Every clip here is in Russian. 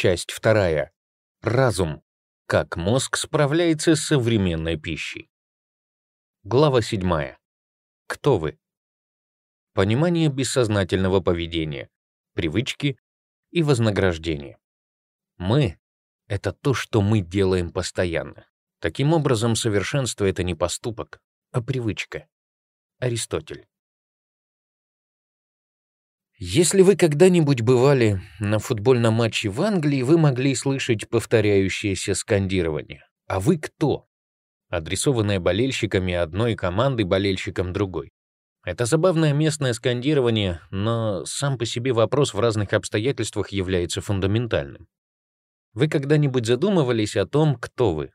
Часть вторая. Разум. Как мозг справляется с современной пищей. Глава 7. Кто вы? Понимание бессознательного поведения, привычки и вознаграждение. Мы — это то, что мы делаем постоянно. Таким образом, совершенство — это не поступок, а привычка. Аристотель. Если вы когда-нибудь бывали на футбольном матче в Англии, вы могли слышать повторяющееся скандирование. «А вы кто?» адресованное болельщиками одной команды болельщикам другой. Это забавное местное скандирование, но сам по себе вопрос в разных обстоятельствах является фундаментальным. Вы когда-нибудь задумывались о том, кто вы?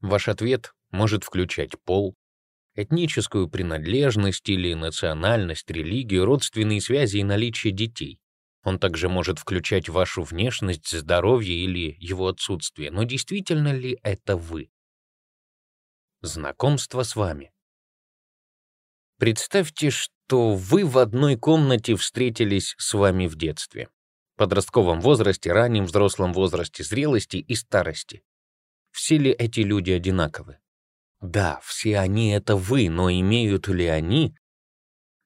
Ваш ответ может включать пол, этническую принадлежность или национальность, религию, родственные связи и наличие детей. Он также может включать вашу внешность, здоровье или его отсутствие. Но действительно ли это вы? Знакомство с вами. Представьте, что вы в одной комнате встретились с вами в детстве, подростковом возрасте, раннем взрослом возрасте, зрелости и старости. Все ли эти люди одинаковы? Да, все они — это вы, но имеют ли они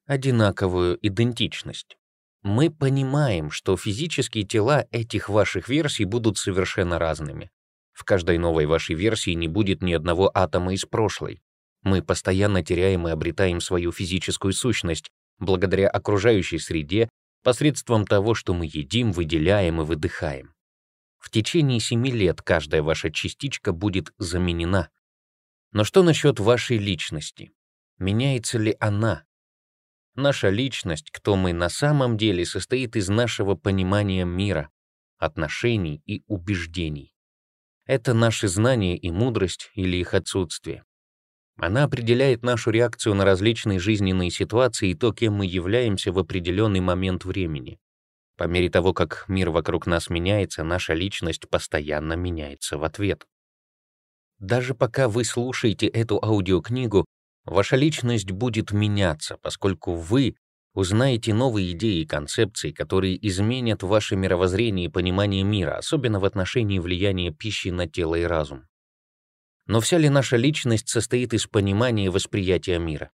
одинаковую идентичность? Мы понимаем, что физические тела этих ваших версий будут совершенно разными. В каждой новой вашей версии не будет ни одного атома из прошлой. Мы постоянно теряем и обретаем свою физическую сущность благодаря окружающей среде посредством того, что мы едим, выделяем и выдыхаем. В течение семи лет каждая ваша частичка будет заменена. Но что насчет вашей личности? Меняется ли она? Наша личность, кто мы на самом деле, состоит из нашего понимания мира, отношений и убеждений. Это наши знания и мудрость или их отсутствие. Она определяет нашу реакцию на различные жизненные ситуации и то, кем мы являемся в определенный момент времени. По мере того, как мир вокруг нас меняется, наша личность постоянно меняется в ответ. Даже пока вы слушаете эту аудиокнигу, ваша личность будет меняться, поскольку вы узнаете новые идеи и концепции, которые изменят ваше мировоззрение и понимание мира, особенно в отношении влияния пищи на тело и разум. Но вся ли наша личность состоит из понимания и восприятия мира?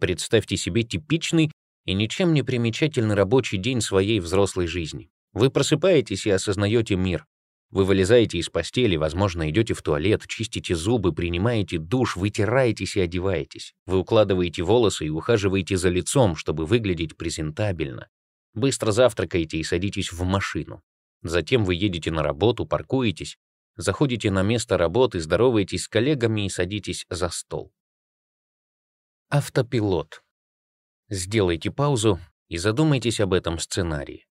Представьте себе типичный и ничем не примечательный рабочий день своей взрослой жизни. Вы просыпаетесь и осознаете мир. Вы вылезаете из постели, возможно, идете в туалет, чистите зубы, принимаете душ, вытираетесь и одеваетесь. Вы укладываете волосы и ухаживаете за лицом, чтобы выглядеть презентабельно. Быстро завтракаете и садитесь в машину. Затем вы едете на работу, паркуетесь, заходите на место работы, здороваетесь с коллегами и садитесь за стол. Автопилот. Сделайте паузу и задумайтесь об этом сценарии.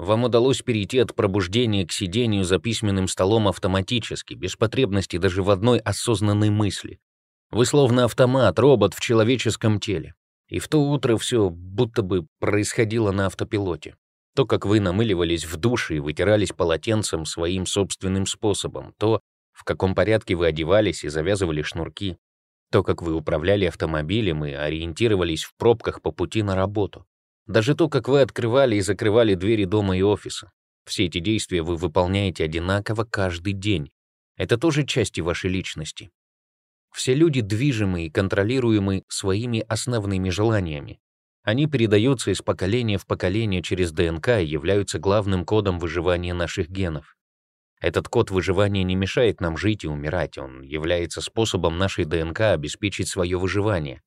Вам удалось перейти от пробуждения к сидению за письменным столом автоматически, без потребности даже в одной осознанной мысли. Вы словно автомат, робот в человеческом теле. И в то утро все будто бы происходило на автопилоте. То, как вы намыливались в душе и вытирались полотенцем своим собственным способом, то, в каком порядке вы одевались и завязывали шнурки, то, как вы управляли автомобилем и ориентировались в пробках по пути на работу. Даже то, как вы открывали и закрывали двери дома и офиса. Все эти действия вы выполняете одинаково каждый день. Это тоже части вашей личности. Все люди движимы и контролируемы своими основными желаниями. Они передаются из поколения в поколение через ДНК и являются главным кодом выживания наших генов. Этот код выживания не мешает нам жить и умирать, он является способом нашей ДНК обеспечить свое выживание.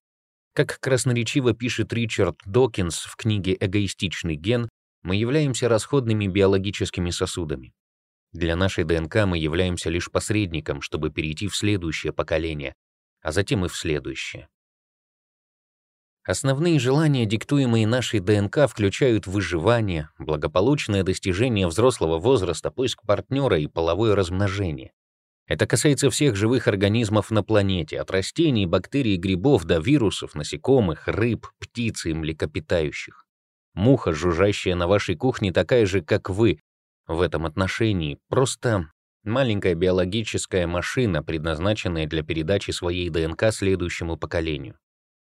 Как красноречиво пишет Ричард Докинс в книге «Эгоистичный ген», мы являемся расходными биологическими сосудами. Для нашей ДНК мы являемся лишь посредником, чтобы перейти в следующее поколение, а затем и в следующее. Основные желания, диктуемые нашей ДНК, включают выживание, благополучное достижение взрослого возраста, поиск партнера и половое размножение. Это касается всех живых организмов на планете, от растений, бактерий, грибов до вирусов, насекомых, рыб, птиц и млекопитающих. Муха, жужжащая на вашей кухне, такая же, как вы в этом отношении, просто маленькая биологическая машина, предназначенная для передачи своей ДНК следующему поколению.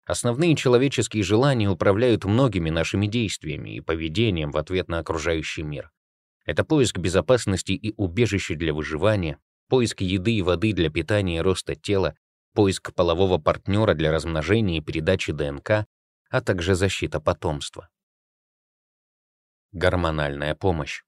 Основные человеческие желания управляют многими нашими действиями и поведением в ответ на окружающий мир. Это поиск безопасности и убежища для выживания, поиск еды и воды для питания и роста тела, поиск полового партнера для размножения и передачи ДНК, а также защита потомства. Гормональная помощь.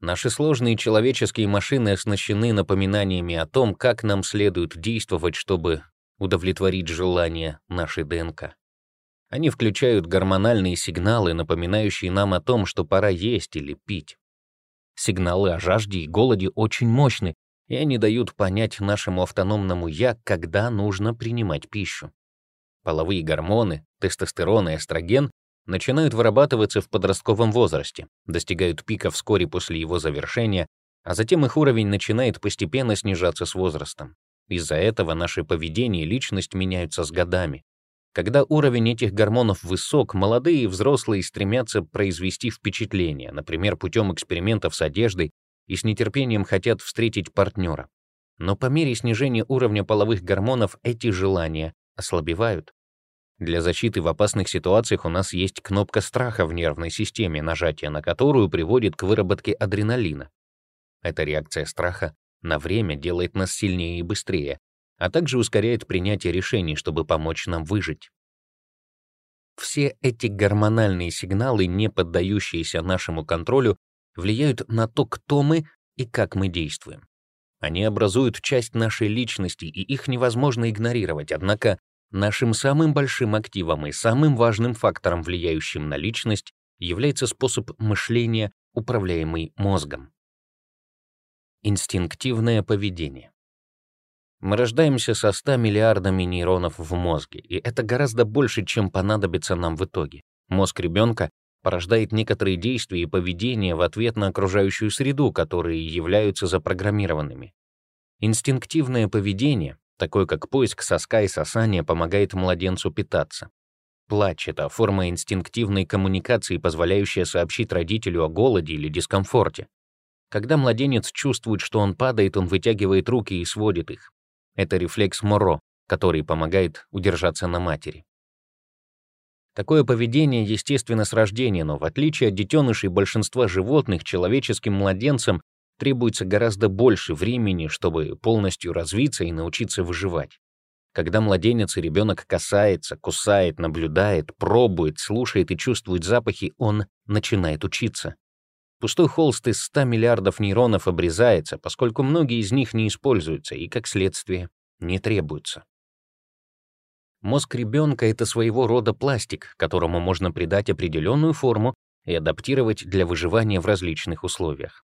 Наши сложные человеческие машины оснащены напоминаниями о том, как нам следует действовать, чтобы удовлетворить желания нашей ДНК. Они включают гормональные сигналы, напоминающие нам о том, что пора есть или пить. Сигналы о жажде и голоде очень мощны, и они дают понять нашему автономному «я», когда нужно принимать пищу. Половые гормоны, тестостерон и эстроген начинают вырабатываться в подростковом возрасте, достигают пика вскоре после его завершения, а затем их уровень начинает постепенно снижаться с возрастом. Из-за этого наше поведение и личность меняются с годами. Когда уровень этих гормонов высок, молодые и взрослые стремятся произвести впечатление, например, путем экспериментов с одеждой, и с нетерпением хотят встретить партнера. Но по мере снижения уровня половых гормонов эти желания ослабевают. Для защиты в опасных ситуациях у нас есть кнопка страха в нервной системе, нажатие на которую приводит к выработке адреналина. Эта реакция страха на время делает нас сильнее и быстрее, а также ускоряет принятие решений, чтобы помочь нам выжить. Все эти гормональные сигналы, не поддающиеся нашему контролю, влияют на то, кто мы и как мы действуем. Они образуют часть нашей личности, и их невозможно игнорировать, однако Нашим самым большим активом и самым важным фактором, влияющим на личность, является способ мышления, управляемый мозгом. Инстинктивное поведение. Мы рождаемся со 100 миллиардами нейронов в мозге, и это гораздо больше, чем понадобится нам в итоге. Мозг ребенка порождает некоторые действия и поведения в ответ на окружающую среду, которые являются запрограммированными. Инстинктивное поведение такой как поиск соска и сосание, помогает младенцу питаться. Плач — это форма инстинктивной коммуникации, позволяющая сообщить родителю о голоде или дискомфорте. Когда младенец чувствует, что он падает, он вытягивает руки и сводит их. Это рефлекс Моро, который помогает удержаться на матери. Такое поведение естественно с рождения, но в отличие от детенышей большинства животных, человеческим младенцам требуется гораздо больше времени, чтобы полностью развиться и научиться выживать. Когда младенец и ребенок касается, кусает, наблюдает, пробует, слушает и чувствует запахи, он начинает учиться. Пустой холст из 100 миллиардов нейронов обрезается, поскольку многие из них не используются и, как следствие, не требуются. Мозг ребенка — это своего рода пластик, которому можно придать определенную форму и адаптировать для выживания в различных условиях.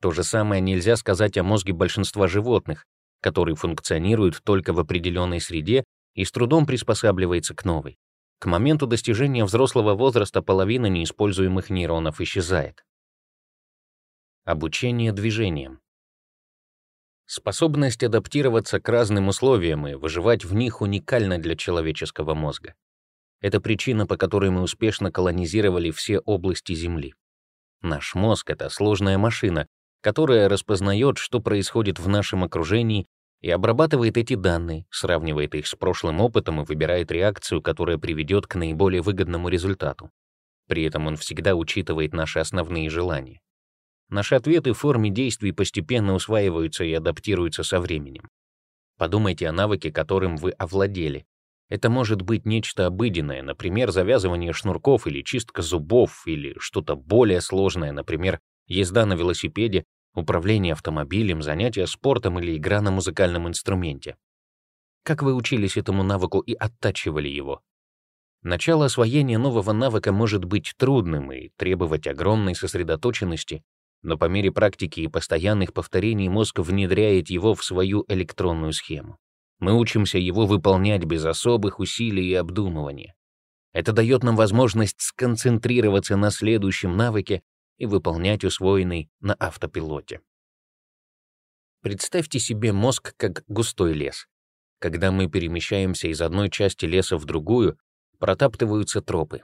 То же самое нельзя сказать о мозге большинства животных, который функционирует только в определенной среде и с трудом приспосабливается к новой. К моменту достижения взрослого возраста половина неиспользуемых нейронов исчезает. Обучение движением. Способность адаптироваться к разным условиям и выживать в них уникальна для человеческого мозга. Это причина, по которой мы успешно колонизировали все области Земли. Наш мозг — это сложная машина, которая распознает, что происходит в нашем окружении, и обрабатывает эти данные, сравнивает их с прошлым опытом и выбирает реакцию, которая приведет к наиболее выгодному результату. При этом он всегда учитывает наши основные желания. Наши ответы в форме действий постепенно усваиваются и адаптируются со временем. Подумайте о навыке, которым вы овладели. Это может быть нечто обыденное, например, завязывание шнурков или чистка зубов, или что-то более сложное, например, езда на велосипеде управление автомобилем, занятия спортом или игра на музыкальном инструменте. Как вы учились этому навыку и оттачивали его? Начало освоения нового навыка может быть трудным и требовать огромной сосредоточенности, но по мере практики и постоянных повторений мозг внедряет его в свою электронную схему. Мы учимся его выполнять без особых усилий и обдумывания. Это дает нам возможность сконцентрироваться на следующем навыке и выполнять усвоенный на автопилоте. Представьте себе мозг как густой лес. Когда мы перемещаемся из одной части леса в другую, протаптываются тропы.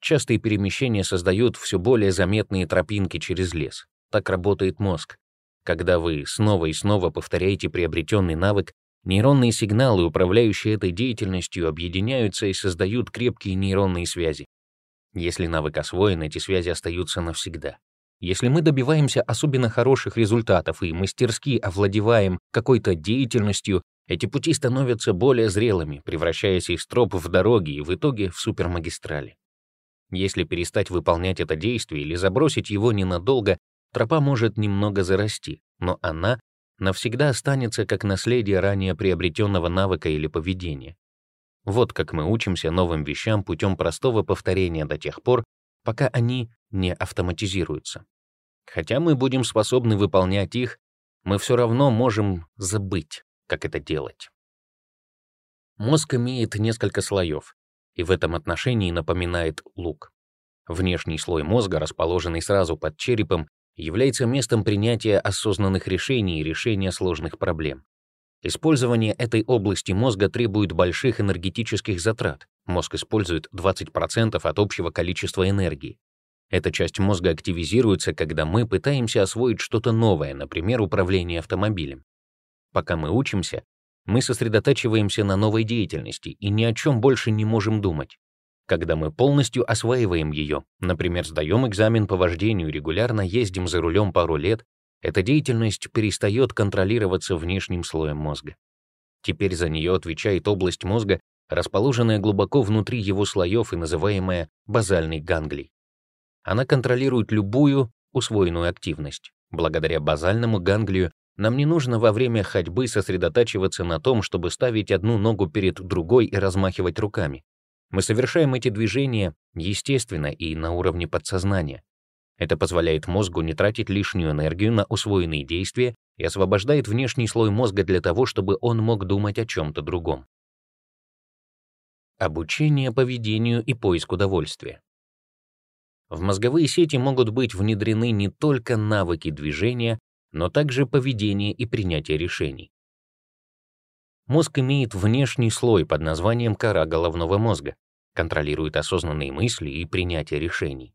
Частые перемещения создают все более заметные тропинки через лес. Так работает мозг. Когда вы снова и снова повторяете приобретенный навык, нейронные сигналы, управляющие этой деятельностью, объединяются и создают крепкие нейронные связи. Если навык освоен, эти связи остаются навсегда. Если мы добиваемся особенно хороших результатов и мастерски овладеваем какой-то деятельностью, эти пути становятся более зрелыми, превращаясь из троп в дороги и в итоге в супермагистрали. Если перестать выполнять это действие или забросить его ненадолго, тропа может немного зарасти, но она навсегда останется как наследие ранее приобретенного навыка или поведения. Вот как мы учимся новым вещам путем простого повторения до тех пор, пока они не автоматизируются. Хотя мы будем способны выполнять их, мы все равно можем забыть, как это делать. Мозг имеет несколько слоев, и в этом отношении напоминает лук. Внешний слой мозга, расположенный сразу под черепом, является местом принятия осознанных решений и решения сложных проблем. Использование этой области мозга требует больших энергетических затрат. Мозг использует 20% от общего количества энергии. Эта часть мозга активизируется, когда мы пытаемся освоить что-то новое, например, управление автомобилем. Пока мы учимся, мы сосредотачиваемся на новой деятельности и ни о чем больше не можем думать. Когда мы полностью осваиваем ее, например, сдаем экзамен по вождению, регулярно ездим за рулем пару лет, эта деятельность перестает контролироваться внешним слоем мозга. Теперь за нее отвечает область мозга, расположенная глубоко внутри его слоев и называемая базальной ганглией. Она контролирует любую усвоенную активность. Благодаря базальному ганглию нам не нужно во время ходьбы сосредотачиваться на том, чтобы ставить одну ногу перед другой и размахивать руками. Мы совершаем эти движения естественно и на уровне подсознания. Это позволяет мозгу не тратить лишнюю энергию на усвоенные действия и освобождает внешний слой мозга для того, чтобы он мог думать о чем-то другом. Обучение поведению и поиск удовольствия. В мозговые сети могут быть внедрены не только навыки движения, но также поведение и принятие решений. Мозг имеет внешний слой под названием кора головного мозга, контролирует осознанные мысли и принятие решений.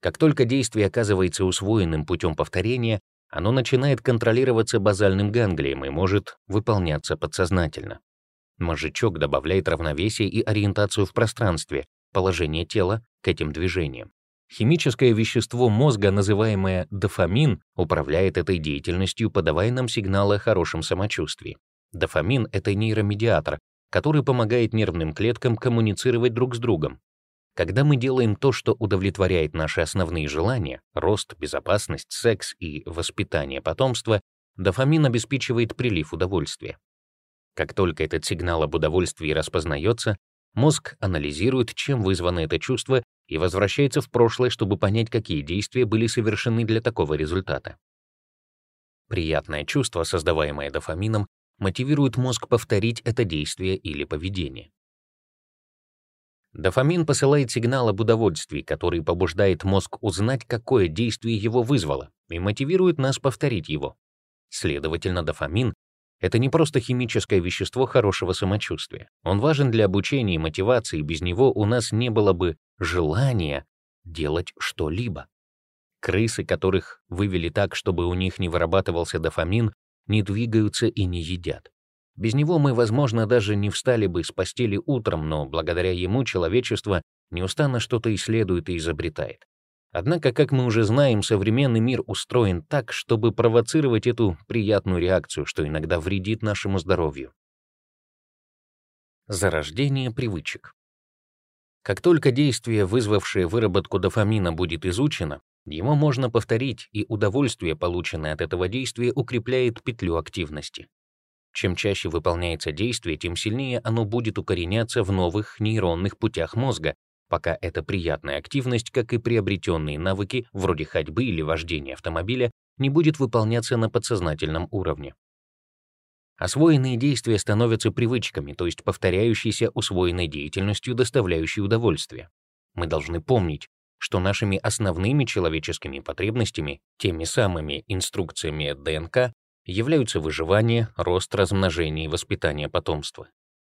Как только действие оказывается усвоенным путем повторения, оно начинает контролироваться базальным ганглием и может выполняться подсознательно. Мозжечок добавляет равновесие и ориентацию в пространстве, положение тела к этим движениям. Химическое вещество мозга, называемое дофамин, управляет этой деятельностью, подавая нам сигналы о хорошем самочувствии. Дофамин — это нейромедиатор, который помогает нервным клеткам коммуницировать друг с другом, когда мы делаем то, что удовлетворяет наши основные желания — рост, безопасность, секс и воспитание потомства, дофамин обеспечивает прилив удовольствия. Как только этот сигнал об удовольствии распознается, мозг анализирует, чем вызвано это чувство, и возвращается в прошлое, чтобы понять, какие действия были совершены для такого результата. Приятное чувство, создаваемое дофамином, мотивирует мозг повторить это действие или поведение. Дофамин посылает сигнал об удовольствии, который побуждает мозг узнать, какое действие его вызвало, и мотивирует нас повторить его. Следовательно, дофамин — это не просто химическое вещество хорошего самочувствия. Он важен для обучения и мотивации, без него у нас не было бы желания делать что-либо. Крысы, которых вывели так, чтобы у них не вырабатывался дофамин, не двигаются и не едят. Без него мы, возможно, даже не встали бы с постели утром, но благодаря ему человечество неустанно что-то исследует и изобретает. Однако, как мы уже знаем, современный мир устроен так, чтобы провоцировать эту приятную реакцию, что иногда вредит нашему здоровью. Зарождение привычек. Как только действие, вызвавшее выработку дофамина, будет изучено, его можно повторить, и удовольствие, полученное от этого действия, укрепляет петлю активности. Чем чаще выполняется действие, тем сильнее оно будет укореняться в новых нейронных путях мозга, пока эта приятная активность, как и приобретенные навыки, вроде ходьбы или вождения автомобиля, не будет выполняться на подсознательном уровне. Освоенные действия становятся привычками, то есть повторяющейся усвоенной деятельностью, доставляющей удовольствие. Мы должны помнить, что нашими основными человеческими потребностями, теми самыми инструкциями ДНК, являются выживание, рост, размножение и воспитание потомства.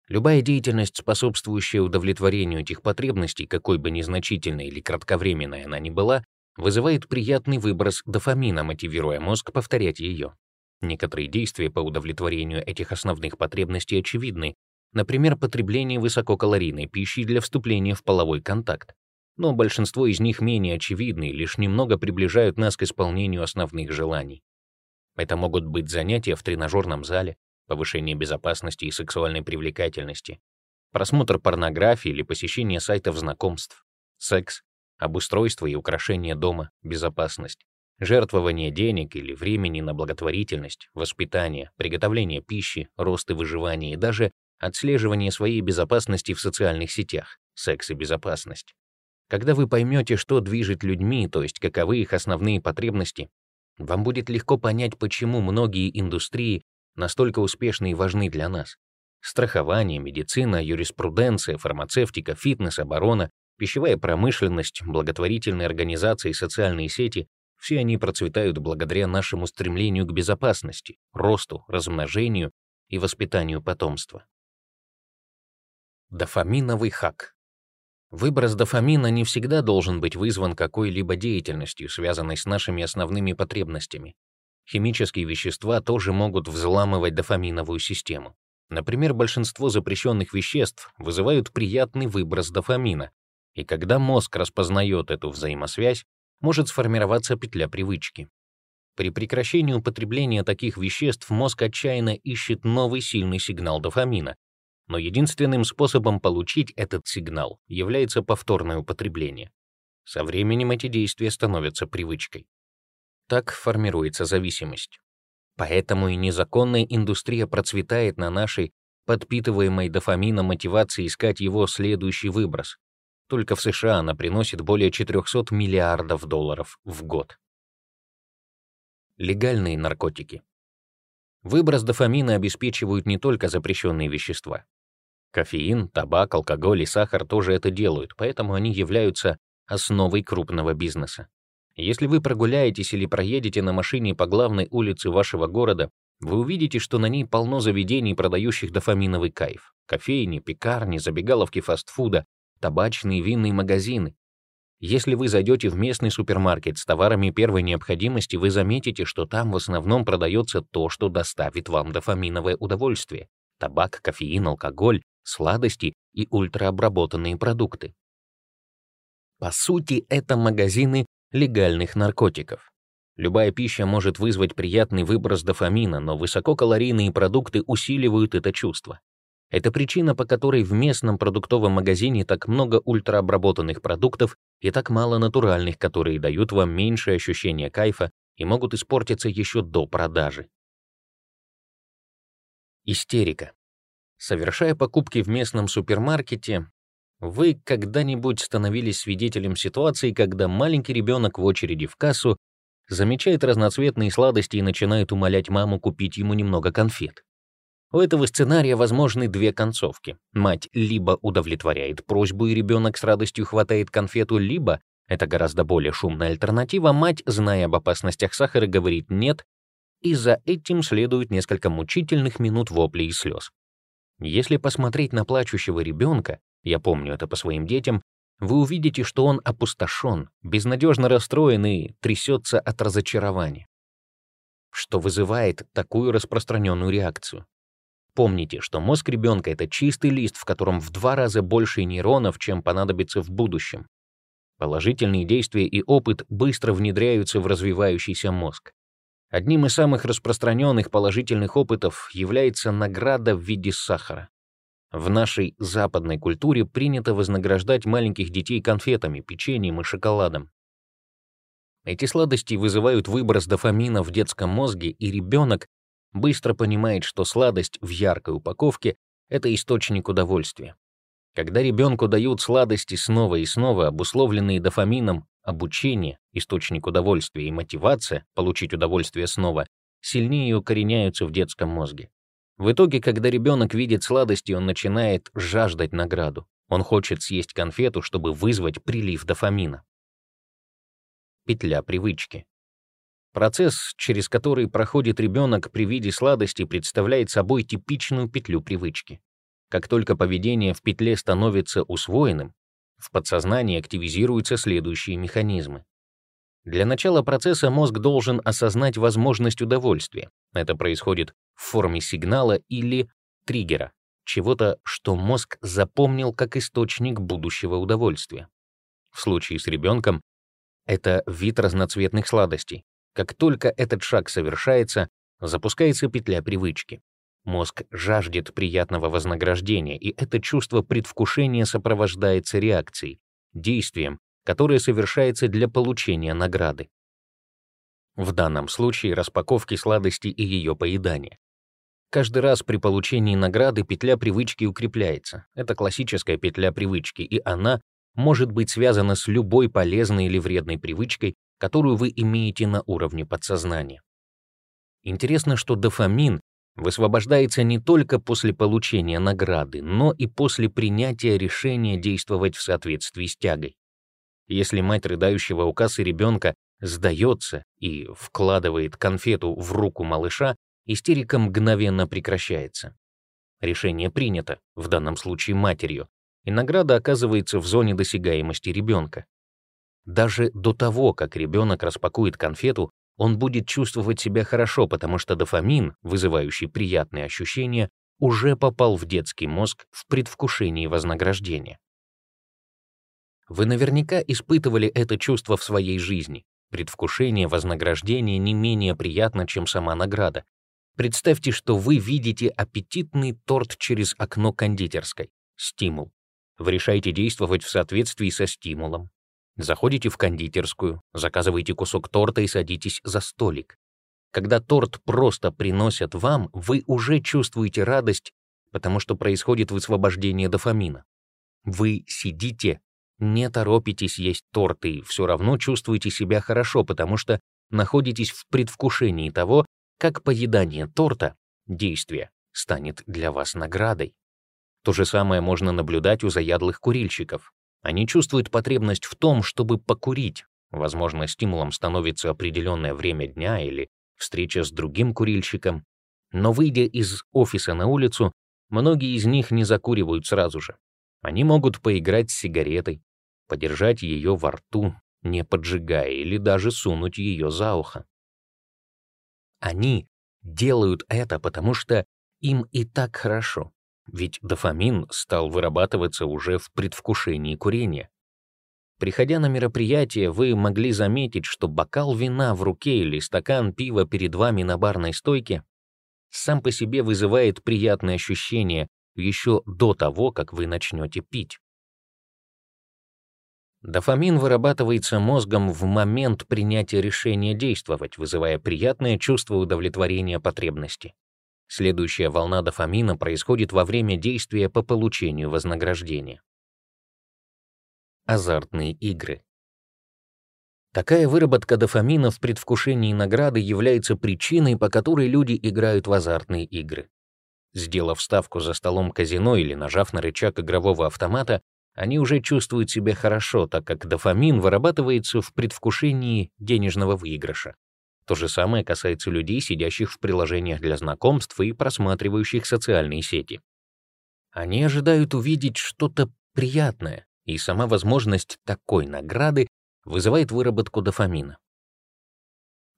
Любая деятельность, способствующая удовлетворению этих потребностей, какой бы незначительной или кратковременной она ни была, вызывает приятный выброс дофамина, мотивируя мозг повторять ее. Некоторые действия по удовлетворению этих основных потребностей очевидны, например, потребление высококалорийной пищи для вступления в половой контакт. но большинство из них менее очевидны и лишь немного приближают нас к исполнению основных желаний. Это могут быть занятия в тренажерном зале, повышение безопасности и сексуальной привлекательности, просмотр порнографии или посещение сайтов знакомств, секс, обустройство и украшение дома, безопасность, жертвование денег или времени на благотворительность, воспитание, приготовление пищи, рост и выживание и даже отслеживание своей безопасности в социальных сетях, секс и безопасность. Когда вы поймете, что движет людьми, то есть каковы их основные потребности, вам будет легко понять, почему многие индустрии настолько успешны и важны для нас. Страхование, медицина, юриспруденция, фармацевтика, фитнес, оборона, пищевая промышленность, благотворительные организации, социальные сети — все они процветают благодаря нашему стремлению к безопасности, росту, размножению и воспитанию потомства. Дофаминовый хак. Выброс дофамина не всегда должен быть вызван какой-либо деятельностью, связанной с нашими основными потребностями. Химические вещества тоже могут взламывать дофаминовую систему. Например, большинство запрещенных веществ вызывают приятный выброс дофамина, и когда мозг распознает эту взаимосвязь, может сформироваться петля привычки. При прекращении употребления таких веществ мозг отчаянно ищет новый сильный сигнал дофамина, но единственным способом получить этот сигнал является повторное употребление. Со временем эти действия становятся привычкой. Так формируется зависимость. Поэтому и незаконная индустрия процветает на нашей подпитываемой дофамином мотивации искать его следующий выброс. Только в США она приносит более 400 миллиардов долларов в год. Легальные наркотики. Выброс дофамина обеспечивают не только запрещенные вещества. Кофеин, табак, алкоголь и сахар тоже это делают, поэтому они являются основой крупного бизнеса. Если вы прогуляетесь или проедете на машине по главной улице вашего города, вы увидите, что на ней полно заведений, продающих дофаминовый кайф. Кофейни, пекарни, забегаловки фастфуда, табачные винные магазины. Если вы зайдете в местный супермаркет с товарами первой необходимости, вы заметите, что там в основном продается то, что доставит вам дофаминовое удовольствие. Табак, кофеин, алкоголь, сладости и ультраобработанные продукты. По сути, это магазины легальных наркотиков. Любая пища может вызвать приятный выброс дофамина, но высококалорийные продукты усиливают это чувство. Это причина, по которой в местном продуктовом магазине так много ультраобработанных продуктов и так мало натуральных, которые дают вам меньшее ощущение кайфа и могут испортиться еще до продажи. Истерика. Совершая покупки в местном супермаркете, вы когда-нибудь становились свидетелем ситуации, когда маленький ребенок в очереди в кассу замечает разноцветные сладости и начинает умолять маму купить ему немного конфет? У этого сценария возможны две концовки. Мать либо удовлетворяет просьбу, и ребенок с радостью хватает конфету, либо, это гораздо более шумная альтернатива, мать, зная об опасностях сахара, говорит «нет», и за этим следует несколько мучительных минут воплей и слез. Если посмотреть на плачущего ребенка, я помню это по своим детям, вы увидите, что он опустошен, безнадежно расстроен и трясется от разочарования. Что вызывает такую распространенную реакцию? Помните, что мозг ребенка — это чистый лист, в котором в два раза больше нейронов, чем понадобится в будущем. Положительные действия и опыт быстро внедряются в развивающийся мозг. Одним из самых распространенных положительных опытов является награда в виде сахара. В нашей западной культуре принято вознаграждать маленьких детей конфетами, печеньем и шоколадом. Эти сладости вызывают выброс дофамина в детском мозге, и ребенок быстро понимает, что сладость в яркой упаковке — это источник удовольствия. Когда ребенку дают сладости снова и снова, обусловленные дофамином, обучение, источник удовольствия и мотивация получить удовольствие снова сильнее укореняются в детском мозге. В итоге, когда ребенок видит сладости, он начинает жаждать награду. Он хочет съесть конфету, чтобы вызвать прилив дофамина. Петля привычки. Процесс, через который проходит ребенок при виде сладости, представляет собой типичную петлю привычки. Как только поведение в петле становится усвоенным, в подсознании активизируются следующие механизмы. Для начала процесса мозг должен осознать возможность удовольствия. Это происходит в форме сигнала или триггера, чего-то, что мозг запомнил как источник будущего удовольствия. В случае с ребенком это вид разноцветных сладостей. Как только этот шаг совершается, запускается петля привычки. Мозг жаждет приятного вознаграждения, и это чувство предвкушения сопровождается реакцией, действием, которое совершается для получения награды. В данном случае распаковки сладости и ее поедания. Каждый раз при получении награды петля привычки укрепляется. Это классическая петля привычки, и она может быть связана с любой полезной или вредной привычкой, которую вы имеете на уровне подсознания. Интересно, что дофамин высвобождается не только после получения награды, но и после принятия решения действовать в соответствии с тягой. Если мать рыдающего у кассы ребенка сдается и вкладывает конфету в руку малыша, истерика мгновенно прекращается. Решение принято, в данном случае матерью, и награда оказывается в зоне досягаемости ребенка. Даже до того, как ребенок распакует конфету, он будет чувствовать себя хорошо, потому что дофамин, вызывающий приятные ощущения, уже попал в детский мозг в предвкушении вознаграждения. Вы наверняка испытывали это чувство в своей жизни. Предвкушение вознаграждения не менее приятно, чем сама награда. Представьте, что вы видите аппетитный торт через окно кондитерской. Стимул. Вы решаете действовать в соответствии со стимулом. Заходите в кондитерскую, заказываете кусок торта и садитесь за столик. Когда торт просто приносят вам, вы уже чувствуете радость, потому что происходит высвобождение дофамина. Вы сидите не торопитесь есть торт и все равно чувствуете себя хорошо, потому что находитесь в предвкушении того, как поедание торта, действие, станет для вас наградой. То же самое можно наблюдать у заядлых курильщиков. Они чувствуют потребность в том, чтобы покурить. Возможно, стимулом становится определенное время дня или встреча с другим курильщиком. Но выйдя из офиса на улицу, многие из них не закуривают сразу же. Они могут поиграть с сигаретой, подержать ее во рту, не поджигая, или даже сунуть ее за ухо. Они делают это, потому что им и так хорошо, ведь дофамин стал вырабатываться уже в предвкушении курения. Приходя на мероприятие, вы могли заметить, что бокал вина в руке или стакан пива перед вами на барной стойке сам по себе вызывает приятное ощущение еще до того, как вы начнете пить. Дофамин вырабатывается мозгом в момент принятия решения действовать, вызывая приятное чувство удовлетворения потребности. Следующая волна дофамина происходит во время действия по получению вознаграждения. Азартные игры. Такая выработка дофамина в предвкушении награды является причиной, по которой люди играют в азартные игры. Сделав ставку за столом казино или нажав на рычаг игрового автомата, они уже чувствуют себя хорошо, так как дофамин вырабатывается в предвкушении денежного выигрыша. То же самое касается людей, сидящих в приложениях для знакомств и просматривающих социальные сети. Они ожидают увидеть что-то приятное, и сама возможность такой награды вызывает выработку дофамина.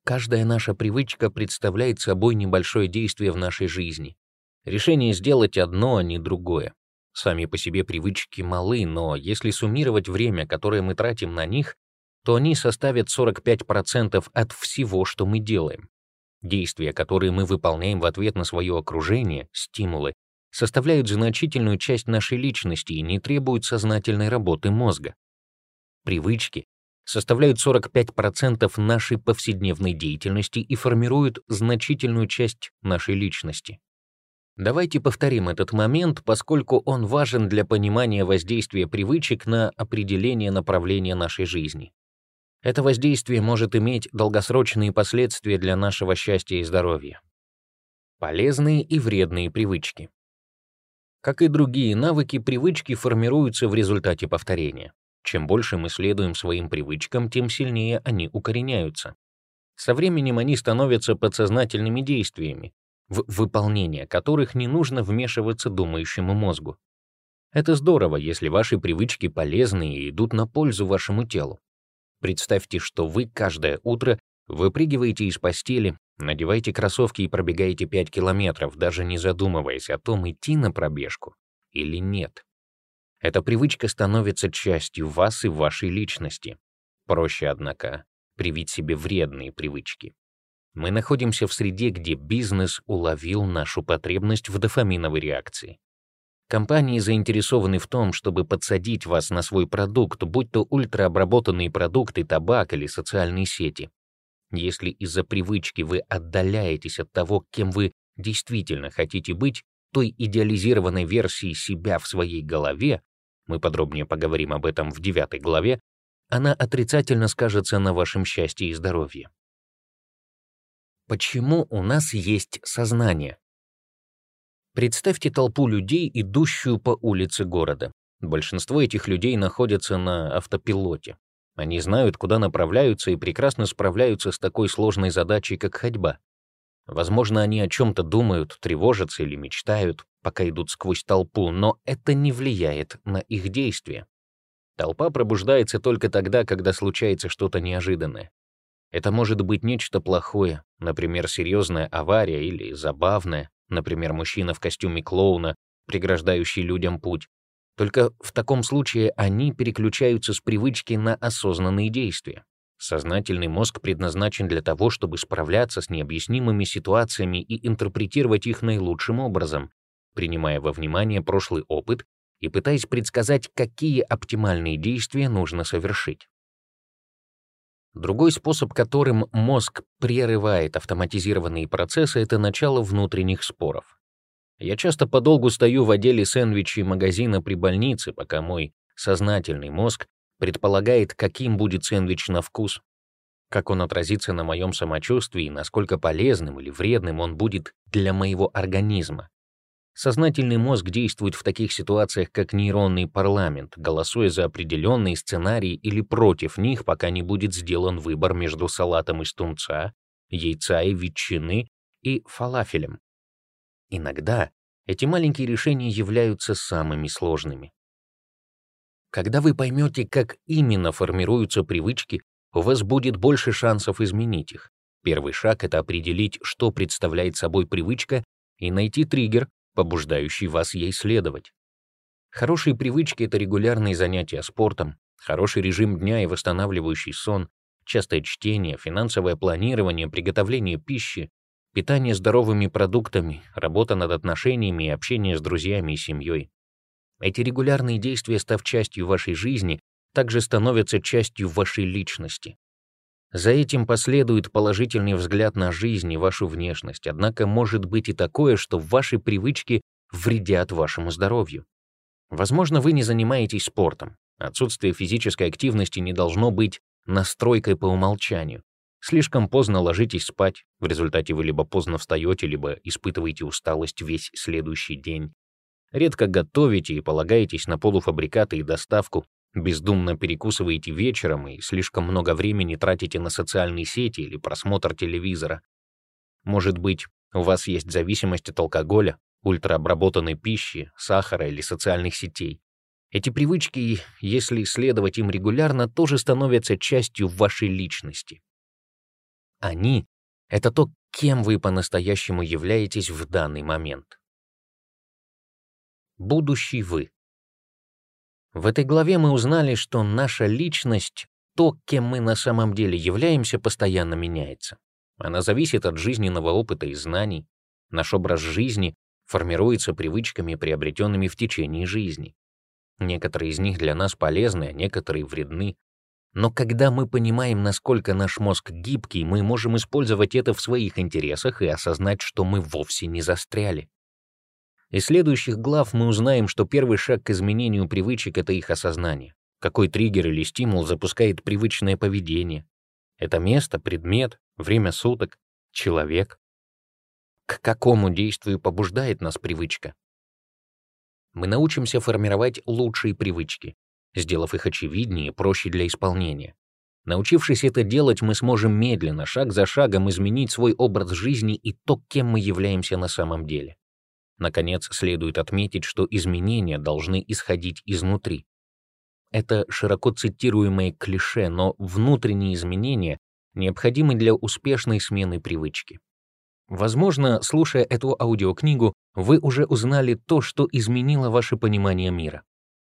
Каждая наша привычка представляет собой небольшое действие в нашей жизни. Решение сделать одно, а не другое. Сами по себе привычки малы, но если суммировать время, которое мы тратим на них, то они составят 45% от всего, что мы делаем. Действия, которые мы выполняем в ответ на свое окружение, стимулы, составляют значительную часть нашей личности и не требуют сознательной работы мозга. Привычки составляют 45% нашей повседневной деятельности и формируют значительную часть нашей личности. Давайте повторим этот момент, поскольку он важен для понимания воздействия привычек на определение направления нашей жизни. Это воздействие может иметь долгосрочные последствия для нашего счастья и здоровья. Полезные и вредные привычки. Как и другие навыки, привычки формируются в результате повторения. Чем больше мы следуем своим привычкам, тем сильнее они укореняются. Со временем они становятся подсознательными действиями, в выполнение которых не нужно вмешиваться думающему мозгу. Это здорово, если ваши привычки полезны и идут на пользу вашему телу. Представьте, что вы каждое утро выпрыгиваете из постели, надеваете кроссовки и пробегаете 5 километров, даже не задумываясь о том, идти на пробежку или нет. Эта привычка становится частью вас и вашей личности. Проще, однако, привить себе вредные привычки. Мы находимся в среде, где бизнес уловил нашу потребность в дофаминовой реакции. Компании заинтересованы в том, чтобы подсадить вас на свой продукт, будь то ультраобработанные продукты, табак или социальные сети. Если из-за привычки вы отдаляетесь от того, кем вы действительно хотите быть, той идеализированной версии себя в своей голове, мы подробнее поговорим об этом в девятой главе, она отрицательно скажется на вашем счастье и здоровье. Почему у нас есть сознание? Представьте толпу людей, идущую по улице города. Большинство этих людей находятся на автопилоте. Они знают, куда направляются и прекрасно справляются с такой сложной задачей, как ходьба. Возможно, они о чем-то думают, тревожатся или мечтают, пока идут сквозь толпу, но это не влияет на их действия. Толпа пробуждается только тогда, когда случается что-то неожиданное. Это может быть нечто плохое, например, серьезная авария или забавное, например, мужчина в костюме клоуна, преграждающий людям путь. Только в таком случае они переключаются с привычки на осознанные действия. Сознательный мозг предназначен для того, чтобы справляться с необъяснимыми ситуациями и интерпретировать их наилучшим образом, принимая во внимание прошлый опыт и пытаясь предсказать, какие оптимальные действия нужно совершить. Другой способ, которым мозг прерывает автоматизированные процессы, это начало внутренних споров. Я часто подолгу стою в отделе сэндвичей магазина при больнице, пока мой сознательный мозг предполагает, каким будет сэндвич на вкус, как он отразится на моем самочувствии и насколько полезным или вредным он будет для моего организма. Сознательный мозг действует в таких ситуациях, как нейронный парламент, голосуя за определенные сценарии или против них, пока не будет сделан выбор между салатом из тунца, яйца и ветчины и фалафелем. Иногда эти маленькие решения являются самыми сложными. Когда вы поймете, как именно формируются привычки, у вас будет больше шансов изменить их. Первый шаг — это определить, что представляет собой привычка, и найти триггер, побуждающий вас ей следовать. Хорошие привычки — это регулярные занятия спортом, хороший режим дня и восстанавливающий сон, частое чтение, финансовое планирование, приготовление пищи, питание здоровыми продуктами, работа над отношениями и общение с друзьями и семьей. Эти регулярные действия, став частью вашей жизни, также становятся частью вашей личности. За этим последует положительный взгляд на жизнь и вашу внешность, однако может быть и такое, что ваши привычки вредят вашему здоровью. Возможно, вы не занимаетесь спортом. Отсутствие физической активности не должно быть настройкой по умолчанию. Слишком поздно ложитесь спать, в результате вы либо поздно встаете, либо испытываете усталость весь следующий день. Редко готовите и полагаетесь на полуфабрикаты и доставку, бездумно перекусываете вечером и слишком много времени тратите на социальные сети или просмотр телевизора. Может быть, у вас есть зависимость от алкоголя, ультраобработанной пищи, сахара или социальных сетей. Эти привычки, если следовать им регулярно, тоже становятся частью вашей личности. Они — это то, кем вы по-настоящему являетесь в данный момент. Будущий вы. В этой главе мы узнали, что наша личность, то, кем мы на самом деле являемся, постоянно меняется. Она зависит от жизненного опыта и знаний. Наш образ жизни формируется привычками, приобретенными в течение жизни. Некоторые из них для нас полезны, а некоторые вредны. Но когда мы понимаем, насколько наш мозг гибкий, мы можем использовать это в своих интересах и осознать, что мы вовсе не застряли. Из следующих глав мы узнаем, что первый шаг к изменению привычек — это их осознание. Какой триггер или стимул запускает привычное поведение? Это место, предмет, время суток, человек. К какому действию побуждает нас привычка? Мы научимся формировать лучшие привычки, сделав их очевиднее и проще для исполнения. Научившись это делать, мы сможем медленно, шаг за шагом изменить свой образ жизни и то, кем мы являемся на самом деле. Наконец, следует отметить, что изменения должны исходить изнутри. Это широко цитируемое клише, но внутренние изменения необходимы для успешной смены привычки. Возможно, слушая эту аудиокнигу, вы уже узнали то, что изменило ваше понимание мира.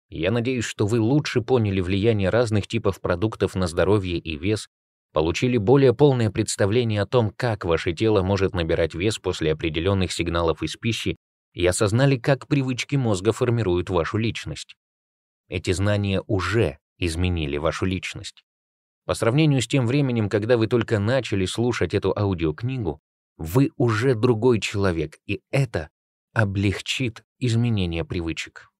Я надеюсь, что вы лучше поняли влияние разных типов продуктов на здоровье и вес, получили более полное представление о том, как ваше тело может набирать вес после определенных сигналов из пищи и осознали, как привычки мозга формируют вашу личность. Эти знания уже изменили вашу личность. По сравнению с тем временем, когда вы только начали слушать эту аудиокнигу, вы уже другой человек, и это облегчит изменение привычек.